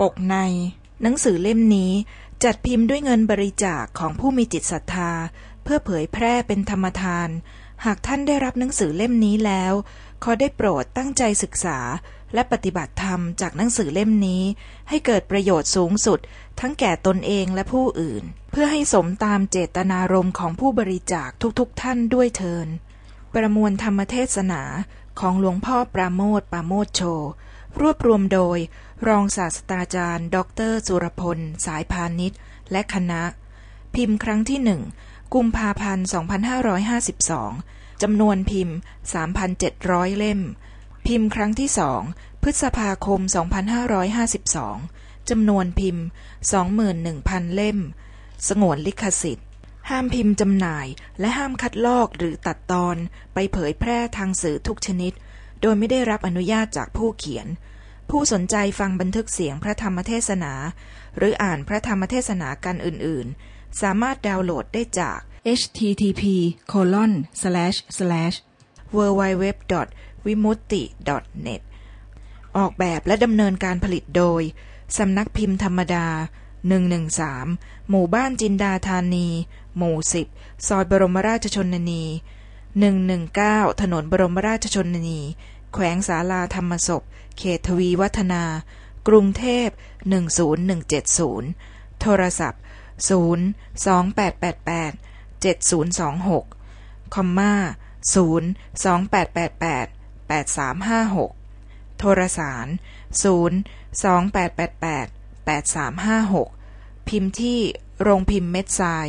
ปกใน หนังสือเล่มนี้จัดพิมพ์ด้วยเงินบริจาคของผู้มีจิตศรัทธา เพื่อเผยแพร่เป็นธรรมทาน หากท่านได้รับหนังสือเล่มนี้แล้ว ขอได้โปรดตั้งใจศึกษา และปฏิบัติธรรมจากหนังสือเล่มนี้ ให้เกิดประโยชน์สูงสุด ทั้งแก่ตนเองและผู้อื่น เพื่อให้สมตามเจตนารมณ์ของผู้บริจาคทุกๆทท่านด้วยเทินประมวลธรรมเทศนาของหลวงพ่อปราโมทปราโมทโช รวบรวมโดย รองศาสตราจารย์ ดรสุรพล สายพาณิชย์ และคณะ พิมพ์ครั้งที่หนึ่งกุมภาพันธ์2552จำนวนพิมพ์ 3,700 เล่ม พิมพ์ครั้งที่สองพฤษภาคม 2552จำนวนพิมพ์ 21,000 เล่ม สงวนลิขสิทธิ์ ห้ามพิมพ์จำหน่าย และห้ามคัดลอกหรือตัดตอนไปเผยแพร่ทางสื่อทุกชนิด โดยไม่ได้รับอนุญาตจากผู้เขียน ผู้สนใจฟังบันทึกเสียงพระธรรมเทศนา หรืออ่านพระธรรมเทศนากันอื่น ๆ สามารถดาวน์โหลดได้จาก http colon slash slash w w w w i m u t t i net ออกแบบและดำเนินการผลิตโดย สำนักพิมพ์ธรรมดา 113 หมู่บ้านจินดาธานี หมู่ 10 ซอยบรมราชชนนี 119 ถนนบรมราชชนนี แขวงสาลาธรรมศพ เขตทวีวัฒนา กรุงเทพ 10170 โทรศัพท์ 0 2888 7026 คอมมา0 2888 8356 โทรสาร 0 2888 8356 พิมพ์ที่โรงพิมพ์เม็ดทราย